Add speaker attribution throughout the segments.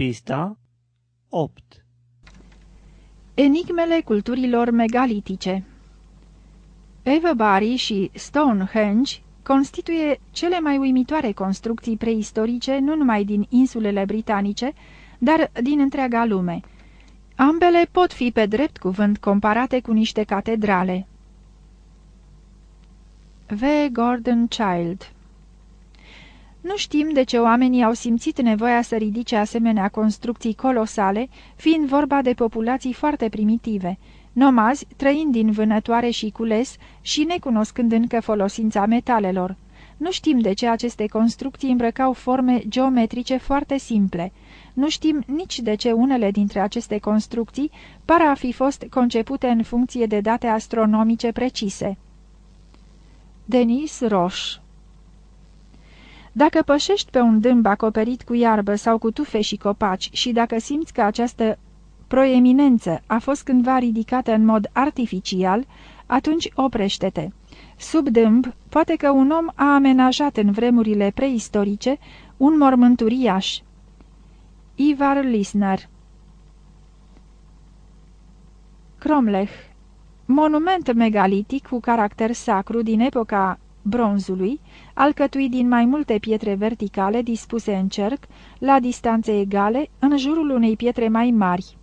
Speaker 1: Pista 8
Speaker 2: Enigmele culturilor megalitice Everbury și Stonehenge constituie cele mai uimitoare construcții preistorice nu numai din insulele britanice, dar din întreaga lume. Ambele pot fi pe drept cuvânt comparate cu niște catedrale. V. Gordon Child Nu știm de ce oamenii au simțit nevoia să ridice asemenea construcții colosale, fiind vorba de populații foarte primitive, nomazi trăind din vânătoare și cules și necunoscând încă folosința metalelor. Nu știm de ce aceste construcții îmbrăcau forme geometrice foarte simple. Nu știm nici de ce unele dintre aceste construcții par a fi fost concepute în funcție de date astronomice precise. Denis Roche Dacă pășești pe un dâmb acoperit cu iarbă sau cu tufe și copaci și dacă simți că această proeminență a fost cândva ridicată în mod artificial, atunci oprește-te. Sub dâmb, poate că un om a amenajat în vremurile preistorice un mormânt uriaș. Ivar Lisner Cromlech Monument megalitic cu caracter sacru din epoca bronzului, alcătuit din mai multe pietre verticale dispuse în cerc, la distanțe egale, în jurul unei pietre mai mari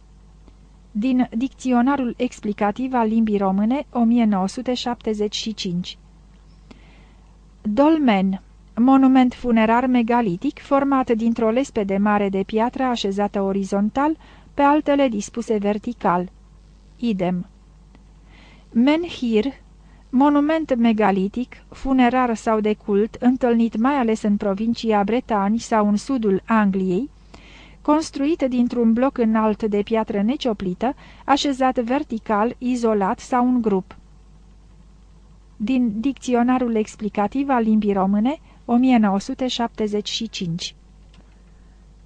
Speaker 2: din Dicționarul explicativ al limbii române 1975 Dolmen Monument funerar megalitic format dintr-o lespede mare de piatră așezată orizontal pe altele dispuse vertical. Idem. Menhir Monument megalitic, funerar sau de cult, întâlnit mai ales în provincia Bretani sau în sudul Angliei, construit dintr-un bloc înalt de piatră necioplită, așezat vertical, izolat sau în grup. Din Dicționarul explicativ al limbii române, 1975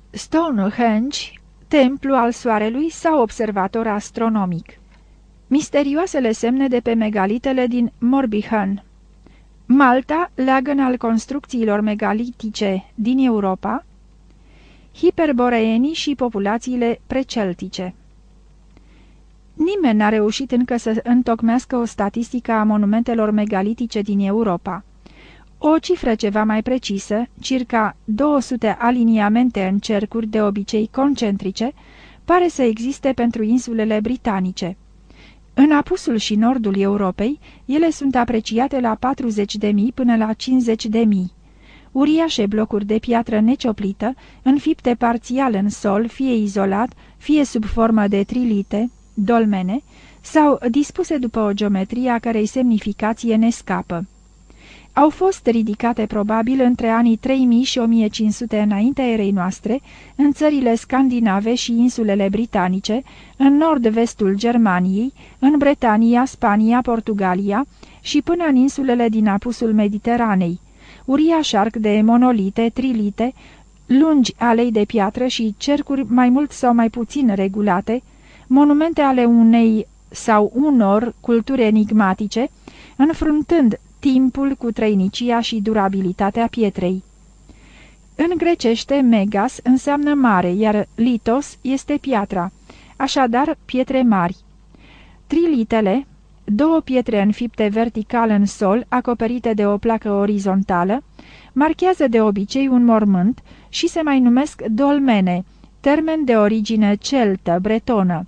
Speaker 2: Stonehenge, templu al soarelui sau observator astronomic Misterioasele semne de pe megalitele din Morbihan Malta, leagăn al construcțiilor megalitice din Europa, hiperboreenii și populațiile preceltice. Nimeni n-a reușit încă să întocmească o statistică a monumentelor megalitice din Europa. O cifră ceva mai precisă, circa 200 aliniamente în cercuri de obicei concentrice, pare să existe pentru insulele britanice. În apusul și nordul Europei, ele sunt apreciate la 40.000 până la 50.000 uriașe blocuri de piatră necioplită, înfipte parțial în sol, fie izolat, fie sub formă de trilite, dolmene, sau dispuse după o geometrie a cărei semnificație ne scapă. Au fost ridicate probabil între anii 3000 și 1500 înaintea erei noastre, în țările scandinave și insulele britanice, în nord-vestul Germaniei, în Bretania, Spania, Portugalia și până în insulele din apusul Mediteranei, uriaș șarc de monolite, trilite, lungi alei de piatră și cercuri mai mult sau mai puțin regulate, monumente ale unei sau unor culturi enigmatice, înfruntând timpul cu trăinicia și durabilitatea pietrei. În grecește, megas înseamnă mare, iar litos este piatra, așadar pietre mari. Trilitele, două pietre înfipte vertical în sol, acoperite de o placă orizontală, marchează de obicei un mormânt și se mai numesc dolmene, termen de origine celtă, bretonă.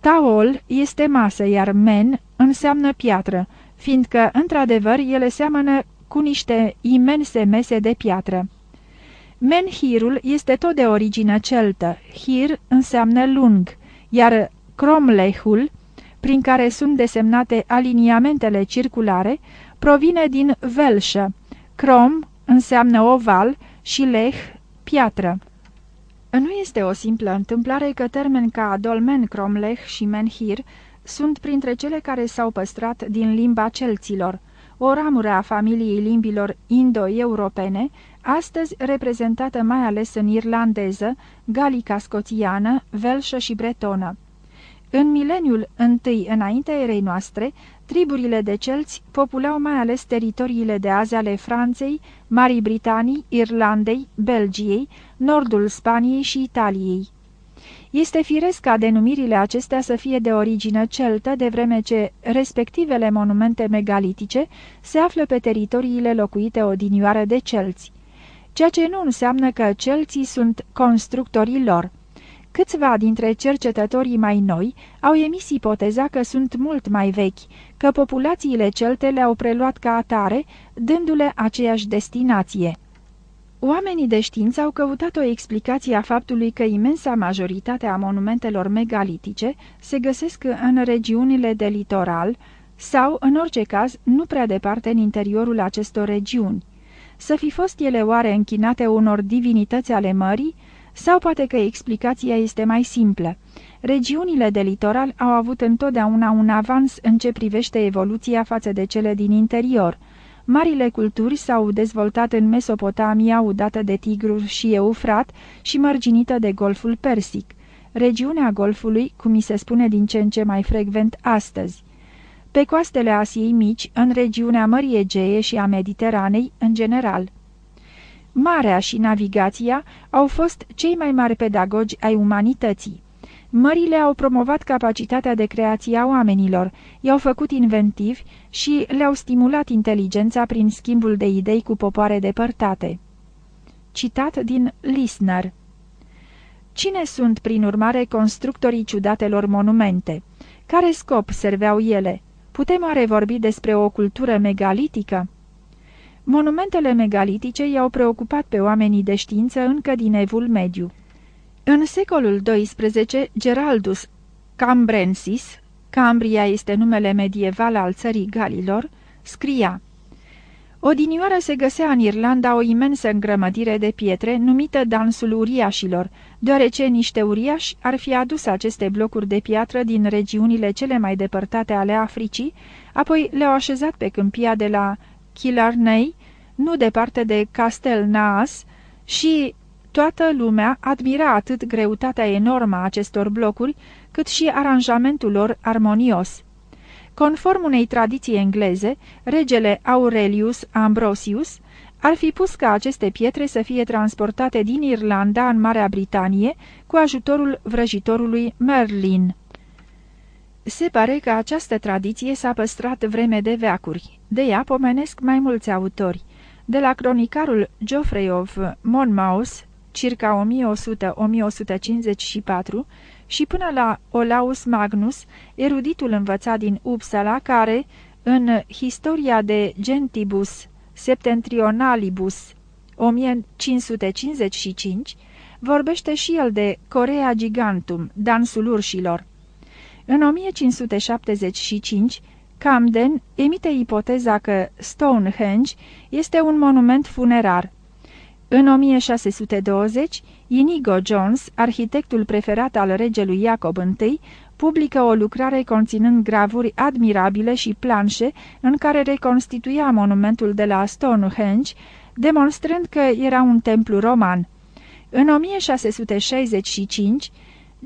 Speaker 2: Taol este masă, iar men înseamnă piatră, fiindcă, într-adevăr, ele seamănă cu niște imense mese de piatră. Menhirul este tot de origine celtă, hir înseamnă lung, iar cromlehul prin care sunt desemnate aliniamentele circulare, provine din velșă. Crom înseamnă oval și leh, piatră. Nu este o simplă întâmplare că termeni ca dolmen, cromleh și menhir sunt printre cele care s-au păstrat din limba celților, o ramură a familiei limbilor indo-europene, astăzi reprezentată mai ales în irlandeză, galica scoțiană, velșă și bretonă. În mileniul întâi înaintea erei noastre, triburile de celți populau mai ales teritoriile de azi ale Franței, Marii Britanii, Irlandei, Belgiei, nordul Spaniei și Italiei. Este firesc ca denumirile acestea să fie de origine celtă, de vreme ce respectivele monumente megalitice se află pe teritoriile locuite odinioară de celți, ceea ce nu înseamnă că celții sunt constructorii lor. Câțiva dintre cercetătorii mai noi au emis ipoteza că sunt mult mai vechi, că populațiile celte le-au preluat ca atare, dându-le aceeași destinație. Oamenii de știință au căutat o explicație a faptului că imensa majoritate a monumentelor megalitice se găsesc în regiunile de litoral sau, în orice caz, nu prea departe în interiorul acestor regiuni. Să fi fost ele oare închinate unor divinități ale mării, sau poate că explicația este mai simplă. Regiunile de litoral au avut întotdeauna un avans în ce privește evoluția față de cele din interior. Marile culturi s-au dezvoltat în Mesopotamia, udată de Tigru și Eufrat și mărginită de Golful Persic. Regiunea Golfului, cum mi se spune din ce în ce mai frecvent astăzi. Pe coastele Asiei Mici, în regiunea Mării Egee și a Mediteranei, în general. Marea și navigația au fost cei mai mari pedagogi ai umanității. Mările au promovat capacitatea de creație a oamenilor, i-au făcut inventivi și le-au stimulat inteligența prin schimbul de idei cu popoare depărtate. Citat din Lisner Cine sunt, prin urmare, constructorii ciudatelor monumente? Care scop serveau ele? Putem oare vorbi despre o cultură megalitică? Monumentele megalitice i-au preocupat pe oamenii de știință încă din evul mediu. În secolul XII, Geraldus Cambrensis, Cambria este numele medieval al țării Galilor, scria Odinioară se găsea în Irlanda o imensă îngrămădire de pietre, numită dansul uriașilor, deoarece niște uriași ar fi adus aceste blocuri de piatră din regiunile cele mai depărtate ale Africii, apoi le-au așezat pe câmpia de la Killarney, nu departe de Castel Naas, și toată lumea admira atât greutatea enormă a acestor blocuri, cât și aranjamentul lor armonios. Conform unei tradiții engleze, regele Aurelius Ambrosius ar fi pus ca aceste pietre să fie transportate din Irlanda în Marea Britanie cu ajutorul vrăjitorului Merlin. Se pare că această tradiție s-a păstrat vreme de veacuri. De ea pomenesc mai mulți autori. De la cronicarul Geoffrey of Monmouth, circa 1100-1154, și până la Olaus Magnus, eruditul învățat din Uppsala, care, în Historia de Gentibus Septentrionalibus 1555, vorbește și el de Corea Gigantum, dansul urșilor. În 1575, Camden emite ipoteza că Stonehenge este un monument funerar. În 1620, Inigo Jones, arhitectul preferat al regelui Iacob I, publică o lucrare conținând gravuri admirabile și planșe în care reconstituia monumentul de la Stonehenge, demonstrând că era un templu roman. În 1665,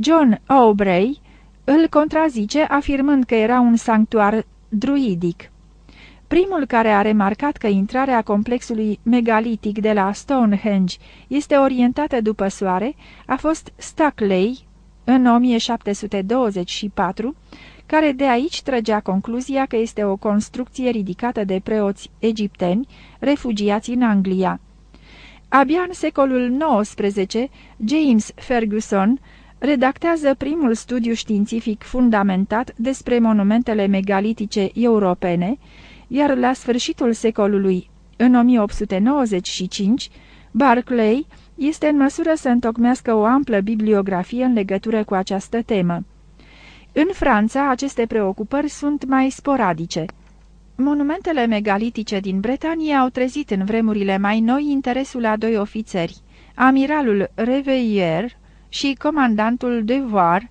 Speaker 2: John Aubrey îl contrazice afirmând că era un sanctuar druidic. Primul care a remarcat că intrarea complexului megalitic de la Stonehenge este orientată după soare a fost Stackley în 1724, care de aici trăgea concluzia că este o construcție ridicată de preoți egipteni refugiați în Anglia. Abia în secolul XIX, James Ferguson redactează primul studiu științific fundamentat despre monumentele megalitice europene, iar la sfârșitul secolului, în 1895, Barclay este în măsură să întocmească o amplă bibliografie în legătură cu această temă. În Franța, aceste preocupări sunt mai sporadice. Monumentele megalitice din Bretanie au trezit în vremurile mai noi interesul a doi ofițeri, amiralul Reveiller și comandantul Devoir,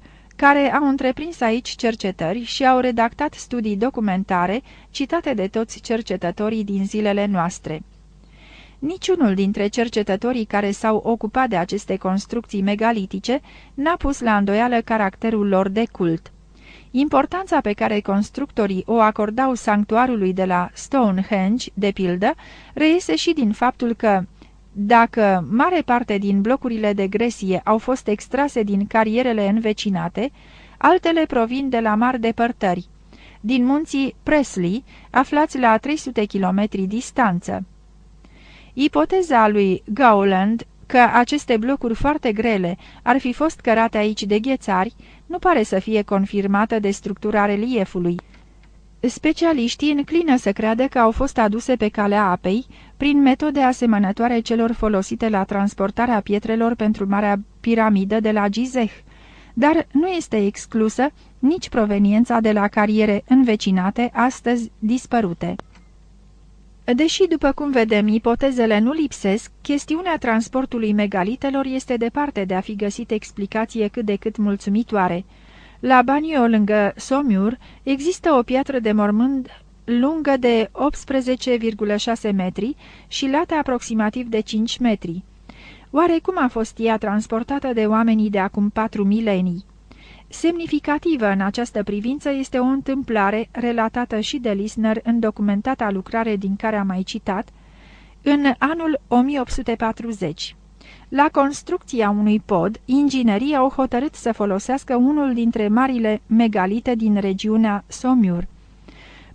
Speaker 2: care au întreprins aici cercetări și au redactat studii documentare citate de toți cercetătorii din zilele noastre. Niciunul dintre cercetătorii care s-au ocupat de aceste construcții megalitice n-a pus la îndoială caracterul lor de cult. Importanța pe care constructorii o acordau sanctuarului de la Stonehenge, de pildă, reiese și din faptul că, dacă mare parte din blocurile de gresie au fost extrase din carierele învecinate, altele provin de la mari depărtări, din munții Presley, aflați la 300 km distanță. Ipoteza lui Gowland că aceste blocuri foarte grele ar fi fost cărate aici de ghețari, nu pare să fie confirmată de structura reliefului. Specialiștii înclină să creadă că au fost aduse pe calea apei prin metode asemănătoare celor folosite la transportarea pietrelor pentru Marea Piramidă de la Gizeh, dar nu este exclusă nici proveniența de la cariere învecinate, astăzi dispărute. Deși, după cum vedem, ipotezele nu lipsesc, chestiunea transportului megalitelor este departe de a fi găsit explicație cât de cât mulțumitoare. La Banio, lângă Somiur, există o piatră de mormânt lungă de 18,6 metri și lată aproximativ de 5 metri. Oare cum a fost ea transportată de oamenii de acum patru milenii? Semnificativă în această privință este o întâmplare relatată și de Lisner în documentata lucrare din care am mai citat, în anul 1840. La construcția unui pod, inginerii au hotărât să folosească unul dintre marile megalite din regiunea Somiur.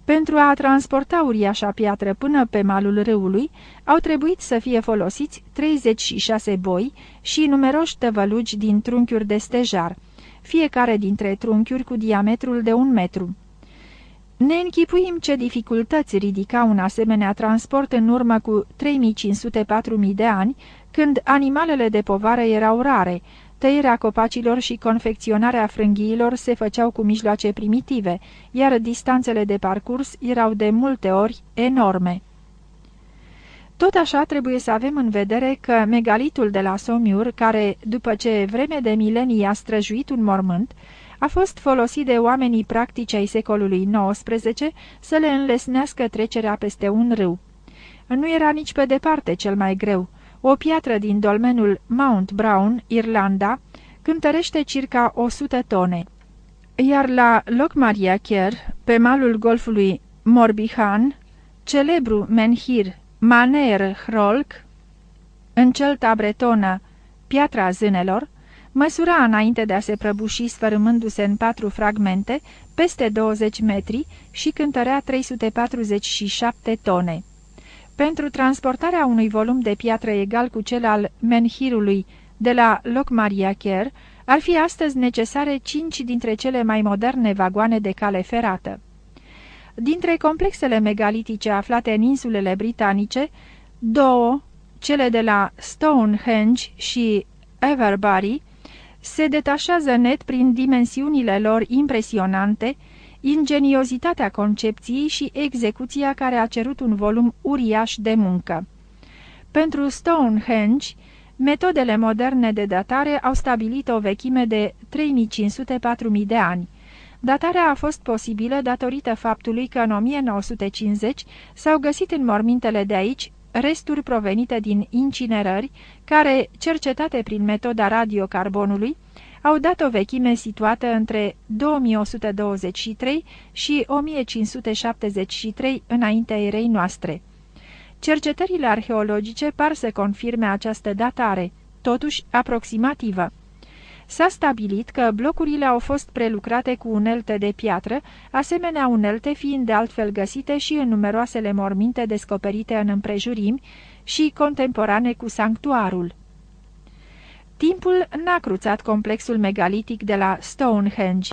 Speaker 2: Pentru a transporta uriașa piatră până pe malul râului, au trebuit să fie folosiți 36 boi și numeroși tăvălugi din trunchiuri de stejar, fiecare dintre trunchiuri cu diametrul de un metru. Ne închipuim ce dificultăți ridica un asemenea transport în urmă cu 3500-4000 de ani, când animalele de povară erau rare, tăierea copacilor și confecționarea frânghiilor se făceau cu mijloace primitive, iar distanțele de parcurs erau de multe ori enorme. Tot așa trebuie să avem în vedere că megalitul de la Somiur, care, după ce vreme de milenii a străjuit un mormânt, a fost folosit de oamenii practici ai secolului XIX să le înlesnească trecerea peste un râu. Nu era nici pe departe cel mai greu. O piatră din dolmenul Mount Brown, Irlanda, cântărește circa 100 tone. Iar la Lochmaria Kier, pe malul golfului Morbihan, celebru menhir Maner Hrolc, în celta bretonă Piatra Zânelor, măsura înainte de a se prăbuși sfărâmându-se în patru fragmente, peste 20 metri și cântărea 347 tone. Pentru transportarea unui volum de piatră egal cu cel al menhirului de la Locmariacher, ar fi astăzi necesare cinci dintre cele mai moderne vagoane de cale ferată. Dintre complexele megalitice aflate în insulele britanice, două, cele de la Stonehenge și Everbury, se detașează net prin dimensiunile lor impresionante, ingeniozitatea concepției și execuția care a cerut un volum uriaș de muncă. Pentru Stonehenge, metodele moderne de datare au stabilit o vechime de 3500-4000 de ani. Datarea a fost posibilă datorită faptului că în 1950 s-au găsit în mormintele de aici resturi provenite din incinerări, care, cercetate prin metoda radiocarbonului, au dat o vechime situată între 2123 și 1573 înaintea erei noastre. Cercetările arheologice par să confirme această datare, totuși aproximativă. S-a stabilit că blocurile au fost prelucrate cu unelte de piatră, asemenea unelte fiind de altfel găsite și în numeroasele morminte descoperite în împrejurimi și contemporane cu sanctuarul. Timpul n-a cruțat complexul megalitic de la Stonehenge.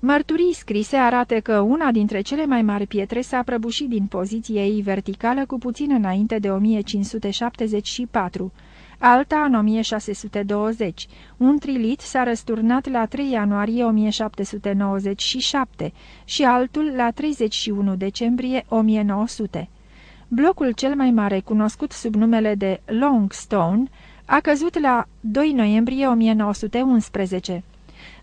Speaker 2: Mărturii scrise arată că una dintre cele mai mari pietre s-a prăbușit din poziție ei verticală cu puțin înainte de 1574, alta în 1620. Un trilit s-a răsturnat la 3 ianuarie 1797 și altul la 31 decembrie 1900. Blocul cel mai mare, cunoscut sub numele de Longstone, a căzut la 2 noiembrie 1911.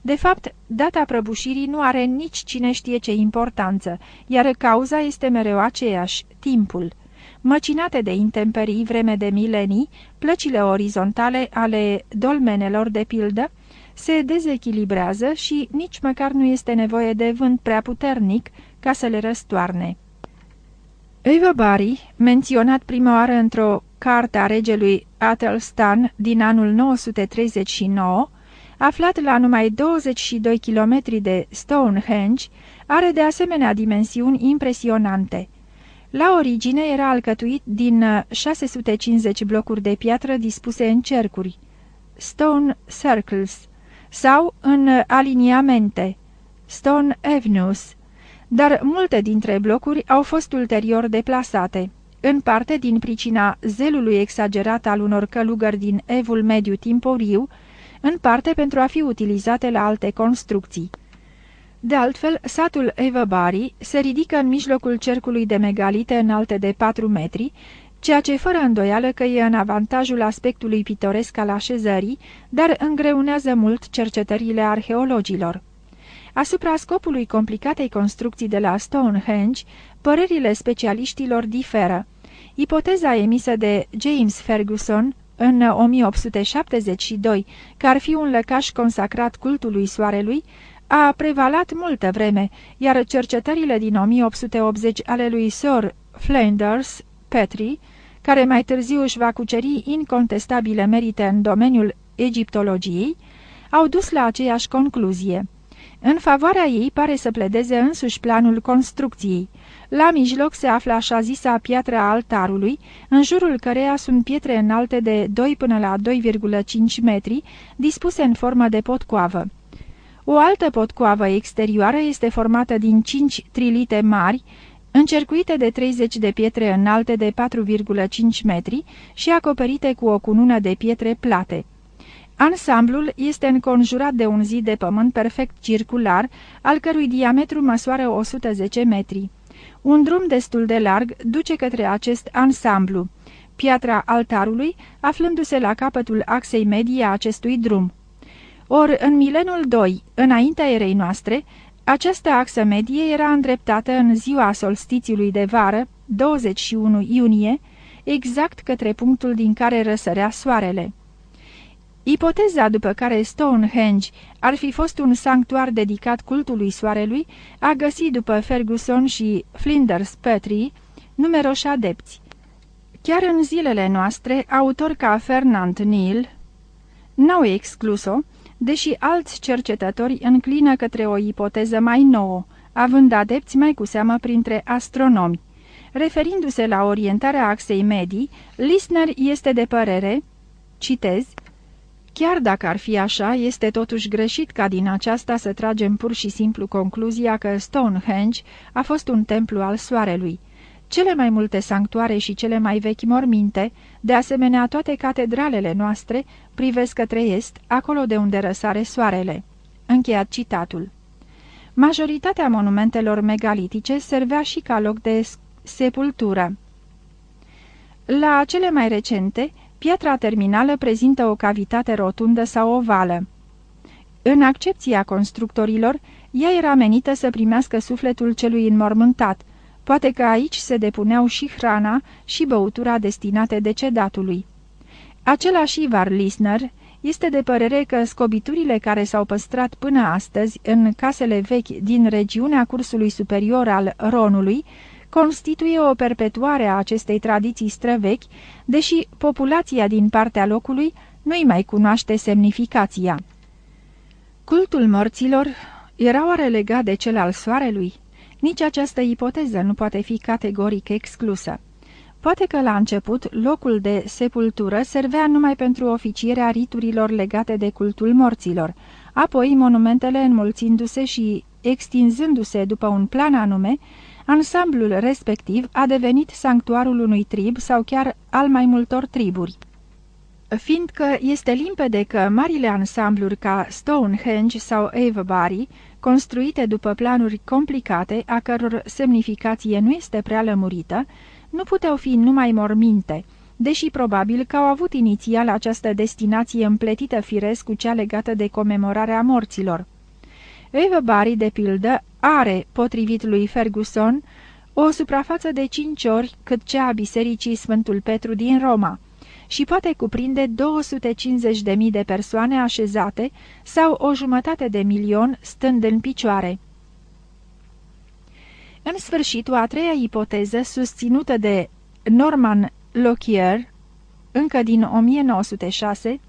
Speaker 2: De fapt, data prăbușirii nu are nici cine știe ce importanță, iar cauza este mereu aceeași, timpul. Măcinate de intemperii vreme de milenii, plăcile orizontale ale dolmenelor de pildă se dezechilibrează și nici măcar nu este nevoie de vânt prea puternic ca să le răstoarne. Evabari, menționat prima oară într-o carte a regelui Athelstan din anul 939, aflat la numai 22 km de Stonehenge, are de asemenea dimensiuni impresionante. La origine era alcătuit din 650 blocuri de piatră dispuse în cercuri, stone circles, sau în aliniamente, stone avenues, dar multe dintre blocuri au fost ulterior deplasate, în parte din pricina zelului exagerat al unor călugări din evul mediu timporiu, în parte pentru a fi utilizate la alte construcții. De altfel, satul Evabari se ridică în mijlocul cercului de megalite înalte de 4 metri, ceea ce fără îndoială că e în avantajul aspectului pitoresc al așezării, dar îngreunează mult cercetările arheologilor. Asupra scopului complicatei construcții de la Stonehenge, părerile specialiștilor diferă. Ipoteza emisă de James Ferguson în 1872, că ar fi un lăcaș consacrat cultului soarelui, a prevalat multă vreme, iar cercetările din 1880 ale lui Sir Flanders Petrie, care mai târziu își va cuceri incontestabile merite în domeniul egiptologiei, au dus la aceeași concluzie. În favoarea ei pare să pledeze însuși planul construcției. La mijloc se află așa zisa piatră a altarului, în jurul căreia sunt pietre înalte de 2 până la 2,5 metri, dispuse în formă de potcoavă. O altă potcoavă exterioară este formată din 5 trilite mari, încercuite de 30 de pietre înalte de 4,5 metri și acoperite cu o cunună de pietre plate. Ansamblul este înconjurat de un zid de pământ perfect circular, al cărui diametru măsoară 110 metri. Un drum destul de larg duce către acest ansamblu, piatra altarului aflându-se la capătul axei medii a acestui drum. Or, în milenul 2, înaintea erei noastre, această axă medie era îndreptată în ziua solstițiului de vară, 21 iunie, exact către punctul din care răsărea soarele. Ipoteza după care Stonehenge ar fi fost un sanctuar dedicat cultului soarelui a găsit după Ferguson și Flinders Petrie numeroși adepți. Chiar în zilele noastre, autori ca Fernand Neil n-au exclus-o, deși alți cercetători înclină către o ipoteză mai nouă, având adepți mai cu seamă printre astronomi. Referindu-se la orientarea axei medii, Lisner este de părere, citez, Chiar dacă ar fi așa, este totuși greșit ca din aceasta să tragem pur și simplu concluzia că Stonehenge a fost un templu al soarelui. Cele mai multe sanctuare și cele mai vechi morminte, de asemenea toate catedralele noastre, privesc către est, acolo de unde răsare soarele. Încheiat citatul. Majoritatea monumentelor megalitice servea și ca loc de sepultură. La cele mai recente, Piatra terminală prezintă o cavitate rotundă sau ovală. În accepția constructorilor, ea era menită să primească sufletul celui înmormântat, poate că aici se depuneau și hrana și băutura destinate decedatului. Același Ivar Lisner este de părere că scobiturile care s-au păstrat până astăzi în casele vechi din regiunea cursului superior al Ronului constituie o perpetuare a acestei tradiții străvechi, deși populația din partea locului nu-i mai cunoaște semnificația. Cultul morților era oare legat de cel al soarelui? Nici această ipoteză nu poate fi categoric exclusă. Poate că la început locul de sepultură servea numai pentru oficierea riturilor legate de cultul morților, apoi monumentele înmulțindu-se și extinzându-se după un plan anume, Ansamblul respectiv a devenit sanctuarul unui trib sau chiar al mai multor triburi. Fiindcă este limpede că marile ansambluri ca Stonehenge sau Avebury, construite după planuri complicate, a căror semnificație nu este prea lămurită, nu puteau fi numai morminte, deși probabil că au avut inițial această destinație împletită firesc cu cea legată de comemorarea morților. Avebury, de pildă, are, potrivit lui Ferguson, o suprafață de cinci ori cât cea a bisericii Sfântul Petru din Roma și poate cuprinde 250.000 de persoane așezate sau o jumătate de milion stând în picioare. În sfârșit, o a treia ipoteză, susținută de Norman Lockyer, încă din 1906,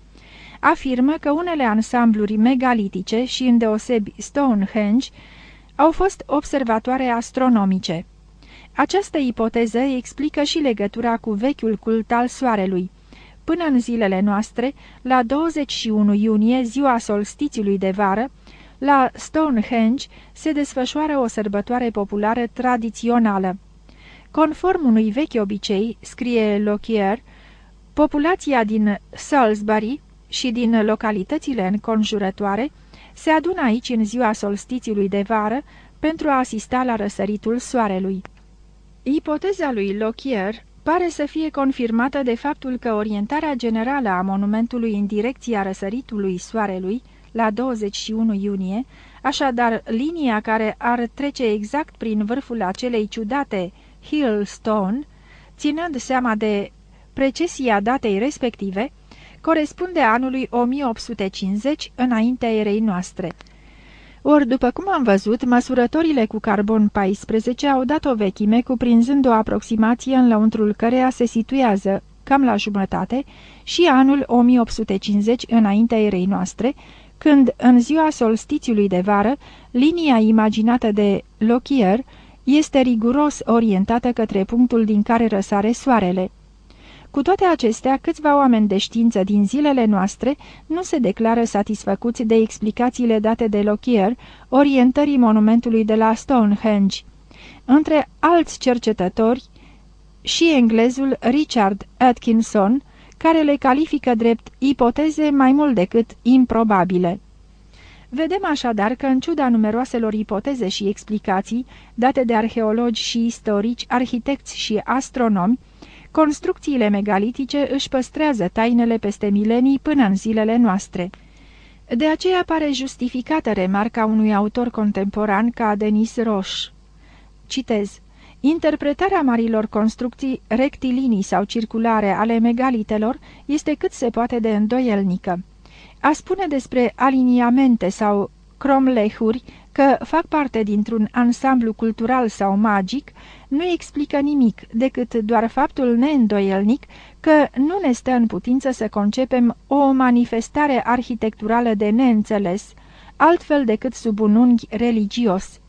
Speaker 2: afirmă că unele ansambluri megalitice și îndeosebi Stonehenge au fost observatoare astronomice. Această ipoteză explică și legătura cu vechiul cult al soarelui. Până în zilele noastre, la 21 iunie, ziua solstițiului de vară, la Stonehenge se desfășoară o sărbătoare populară tradițională. Conform unui vechi obicei, scrie Lockyer, populația din Salisbury și din localitățile înconjurătoare se adună aici în ziua solstițiului de vară pentru a asista la răsăritul soarelui. Ipoteza lui Lockyer pare să fie confirmată de faptul că orientarea generală a monumentului în direcția răsăritului soarelui la 21 iunie, așadar linia care ar trece exact prin vârful acelei ciudate Hill Stone, ținând seama de precesia datei respective, corespunde anului 1850 înaintea erei noastre. Ori, după cum am văzut, măsurătorile cu carbon 14 au dat o vechime cuprinzând o aproximație în lăuntrul căreia se situează, cam la jumătate, și anul 1850 înaintea erei noastre, când, în ziua solstițiului de vară, linia imaginată de Lockyer este riguros orientată către punctul din care răsare soarele. Cu toate acestea, câțiva oameni de știință din zilele noastre nu se declară satisfăcuți de explicațiile date de Lockyer orientării monumentului de la Stonehenge. Între alți cercetători, și englezul Richard Atkinson, care le califică drept ipoteze mai mult decât improbabile. Vedem așadar că, în ciuda numeroaselor ipoteze și explicații date de arheologi și istorici, arhitecți și astronomi, construcțiile megalitice își păstrează tainele peste milenii până în zilele noastre. De aceea pare justificată remarca unui autor contemporan ca Denis Roche. Citez. Interpretarea marilor construcții rectilinii sau circulare ale megalitelor este cât se poate de îndoielnică. A spune despre aliniamente sau cromlehuri că fac parte dintr-un ansamblu cultural sau magic nu explică nimic, decât doar faptul neîndoielnic că nu ne stă în putință să concepem o manifestare arhitecturală de neînțeles, altfel decât sub un unghi religios.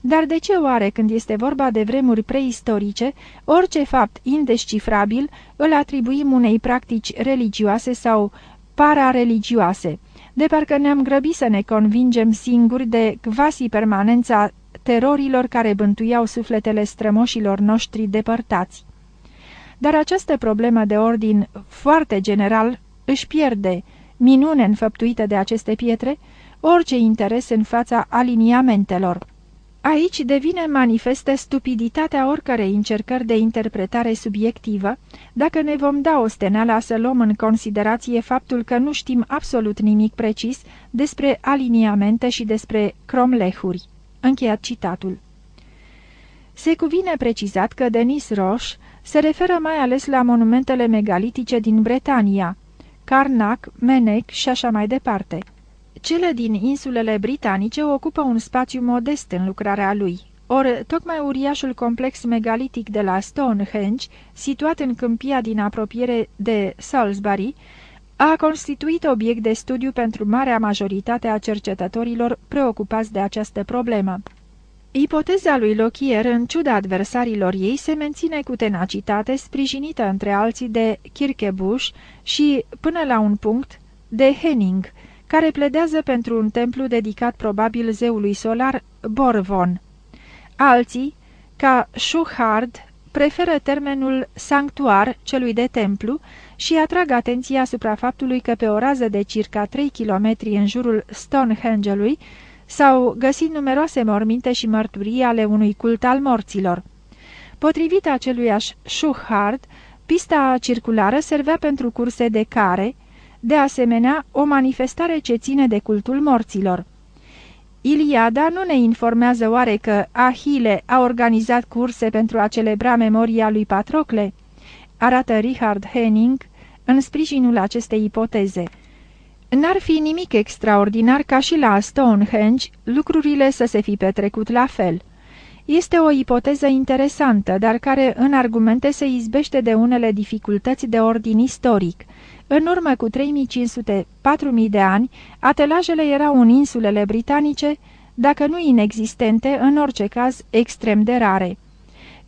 Speaker 2: Dar de ce oare, când este vorba de vremuri preistorice, orice fapt indescifrabil îl atribuim unei practici religioase sau parareligioase, de parcă ne-am grăbit să ne convingem singuri de quasi-permanența terorilor care bântuiau sufletele strămoșilor noștri depărtați. Dar această problemă de ordin foarte general își pierde, minune înfăptuită de aceste pietre, orice interes în fața aliniamentelor. Aici devine manifestă stupiditatea oricărei încercări de interpretare subiectivă, dacă ne vom da osteneala să luăm în considerație faptul că nu știm absolut nimic precis despre aliniamente și despre cromlehuri. Încheiat citatul. Se cuvine precizat că Denis Roche se referă mai ales la monumentele megalitice din Bretania, Carnac, Menec și așa mai departe. Cele din insulele britanice ocupă un spațiu modest în lucrarea lui, ori tocmai uriașul complex megalitic de la Stonehenge, situat în câmpia din apropiere de Salisbury, a constituit obiect de studiu pentru marea majoritate a cercetătorilor preocupați de această problemă. Ipoteza lui Lockyer, în ciuda adversarilor ei, se menține cu tenacitate, sprijinită între alții de Kirkebusch și, până la un punct, de Henning, care pledează pentru un templu dedicat probabil zeului solar Borvon. Alții, ca Schuhard, preferă termenul sanctuar celui de templu și atrag atenția asupra faptului că pe o rază de circa 3 km în jurul Stonehenge-ului s-au găsit numeroase morminte și mărturii ale unui cult al morților. Potrivit aceluiași Schuhard, pista circulară servea pentru curse de care, de asemenea, o manifestare ce ține de cultul morților. Iliada nu ne informează oare că Ahile a organizat curse pentru a celebra memoria lui Patrocle? Arată Richard Henning în sprijinul acestei ipoteze. N-ar fi nimic extraordinar ca și la Stonehenge lucrurile să se fi petrecut la fel. Este o ipoteză interesantă, dar care în argumente se izbește de unele dificultăți de ordin istoric. În urmă cu 3500-4000 de ani, atelajele erau în insulele britanice, dacă nu inexistente, în orice caz extrem de rare.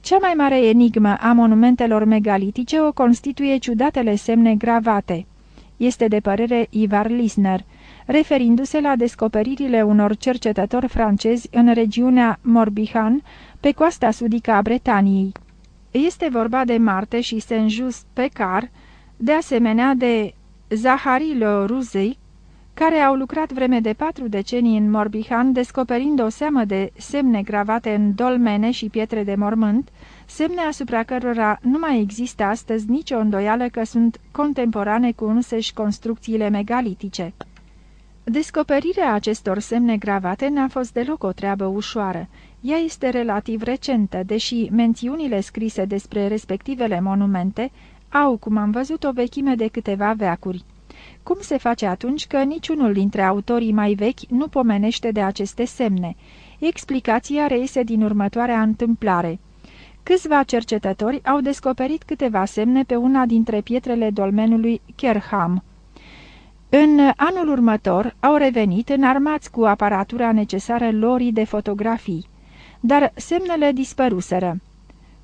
Speaker 2: Cea mai mare enigmă a monumentelor megalitice o constituie ciudatele semne gravate. Este de părere Ivar Lisner, referindu-se la descoperirile unor cercetători francezi în regiunea Morbihan, pe coasta sudică a Bretaniei. Este vorba de Marte și Saint-Just pe Car, de asemenea de Zahari Le Ruzei, care au lucrat vreme de patru decenii în Morbihan, descoperind o seamă de semne gravate în dolmene și pietre de mormânt, semne asupra cărora nu mai există astăzi nicio îndoială că sunt contemporane cu însăși construcțiile megalitice. Descoperirea acestor semne gravate n-a fost deloc o treabă ușoară. Ea este relativ recentă, deși mențiunile scrise despre respectivele monumente au, cum am văzut, o vechime de câteva veacuri. Cum se face atunci că niciunul dintre autorii mai vechi nu pomenește de aceste semne? Explicația reiese din următoarea întâmplare. Câțiva cercetători au descoperit câteva semne pe una dintre pietrele dolmenului Kerham. În anul următor au revenit înarmați cu aparatura necesară lorii de fotografii, dar semnele dispăruseră.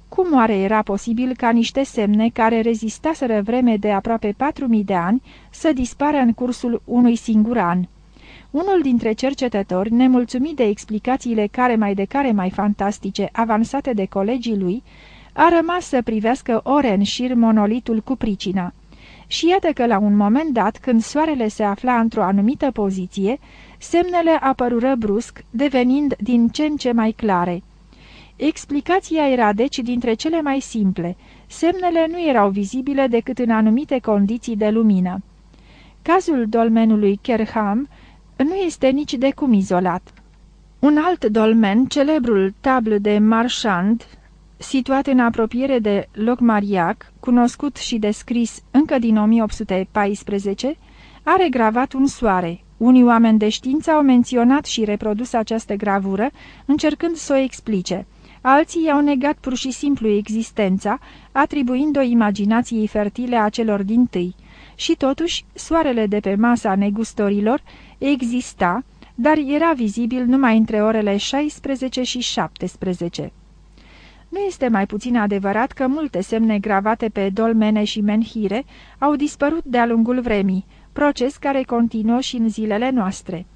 Speaker 2: Cum oare era posibil ca niște semne care rezistaseră vreme de aproape 4.000 de ani să dispară în cursul unui singur an? Unul dintre cercetători, nemulțumit de explicațiile care mai de care mai fantastice avansate de colegii lui, a rămas să privească ore în șir monolitul cu pricina. Și iată că la un moment dat, când soarele se afla într-o anumită poziție, semnele apărură brusc, devenind din ce în ce mai clare. Explicația era deci dintre cele mai simple. Semnele nu erau vizibile decât în anumite condiții de lumină. Cazul dolmenului Kerham nu este nici de cum izolat. Un alt dolmen, celebrul Table de Marchand, situat în apropiere de Locmariac, cunoscut și descris încă din 1814, are gravat un soare. Unii oameni de știință au menționat și reprodus această gravură, încercând să o explice. Alții i-au negat pur și simplu existența, atribuind-o imaginației fertile a celor din tâi. Și totuși, soarele de pe masa negustorilor exista, dar era vizibil numai între orele 16 și 17. Nu este mai puțin adevărat că multe semne gravate pe dolmene și menhire au dispărut de-a lungul vremii, proces care continuă și în zilele noastre.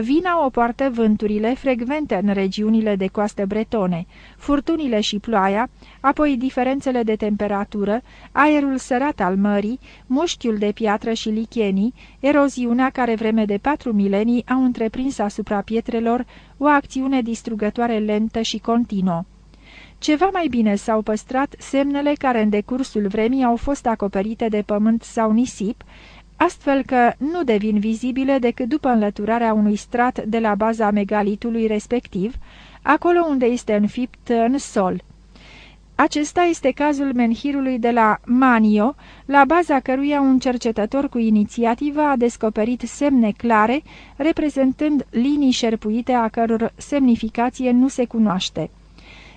Speaker 2: Vina o poartă vânturile frecvente în regiunile de coastă bretone, furtunile și ploaia, apoi diferențele de temperatură, aerul sărat al mării, mușchiul de piatră și lichenii, eroziunea care vreme de patru milenii au întreprins asupra pietrelor o acțiune distrugătoare lentă și continuă. Ceva mai bine s-au păstrat semnele care în decursul vremii au fost acoperite de pământ sau nisip, astfel că nu devin vizibile decât după înlăturarea unui strat de la baza megalitului respectiv, acolo unde este înfipt în sol. Acesta este cazul menhirului de la Manio, la baza căruia un cercetător cu inițiativă a descoperit semne clare, reprezentând linii șerpuite a căror semnificație nu se cunoaște.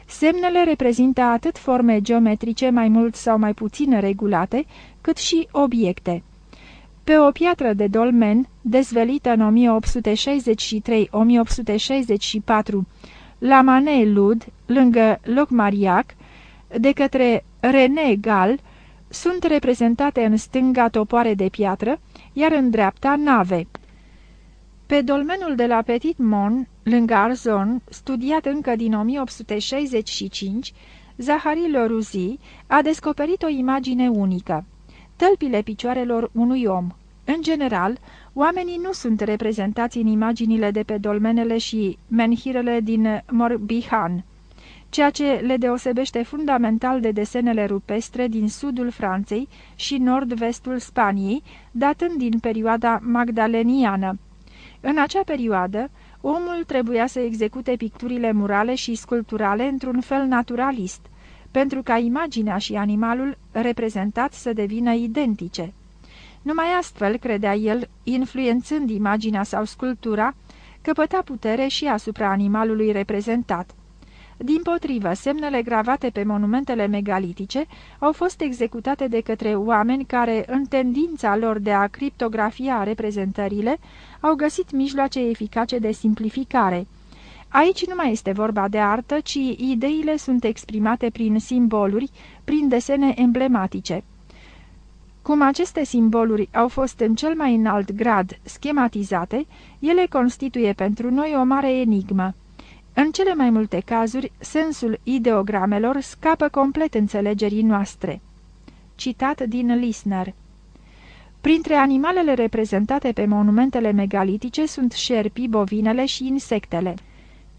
Speaker 2: Semnele reprezintă atât forme geometrice mai mult sau mai puțin regulate, cât și obiecte. Pe o piatră de dolmen, dezvelită în 1863-1864 la Manet-Lud, lângă Locmariac, de către René Gal, sunt reprezentate în stânga topoare de piatră, iar în dreapta nave. Pe dolmenul de la Petit Mon, lângă Arzon, studiat încă din 1865, Zahari Loruzi a descoperit o imagine unică tălpile picioarelor unui om. În general, oamenii nu sunt reprezentați în imaginile de pe dolmenele și menhirele din Morbihan, ceea ce le deosebește fundamental de desenele rupestre din sudul Franței și nord-vestul Spaniei, datând din perioada magdaleniană. În acea perioadă, omul trebuia să execute picturile murale și sculpturale într-un fel naturalist – pentru ca imaginea și animalul reprezentat să devină identice. Numai astfel, credea el, influențând imaginea sau sculptura, căpăta putere și asupra animalului reprezentat. Din potrivă, semnele gravate pe monumentele megalitice au fost executate de către oameni care, în tendința lor de a criptografia reprezentările, au găsit mijloace eficace de simplificare. Aici nu mai este vorba de artă, ci ideile sunt exprimate prin simboluri, prin desene emblematice. Cum aceste simboluri au fost în cel mai înalt grad schematizate, ele constituie pentru noi o mare enigmă. În cele mai multe cazuri, sensul ideogramelor scapă complet înțelegerii noastre. Citat din Lisner Printre animalele reprezentate pe monumentele megalitice sunt șerpii, bovinele și insectele.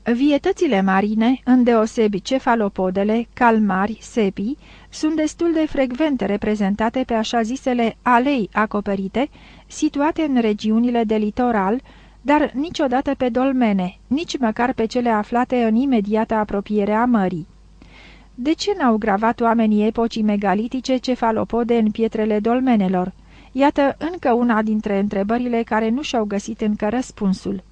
Speaker 2: Vietățile marine, îndeosebi cefalopodele, calmari, sepii, sunt destul de frecvente reprezentate pe așa zisele alei acoperite, situate în regiunile de litoral, dar niciodată pe dolmene, nici măcar pe cele aflate în imediată apropiere a mării. De ce n-au gravat oamenii epocii megalitice cefalopode în pietrele dolmenelor? Iată încă una dintre întrebările care nu și-au găsit încă răspunsul.